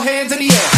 hands in the air.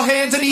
What's up, sucker?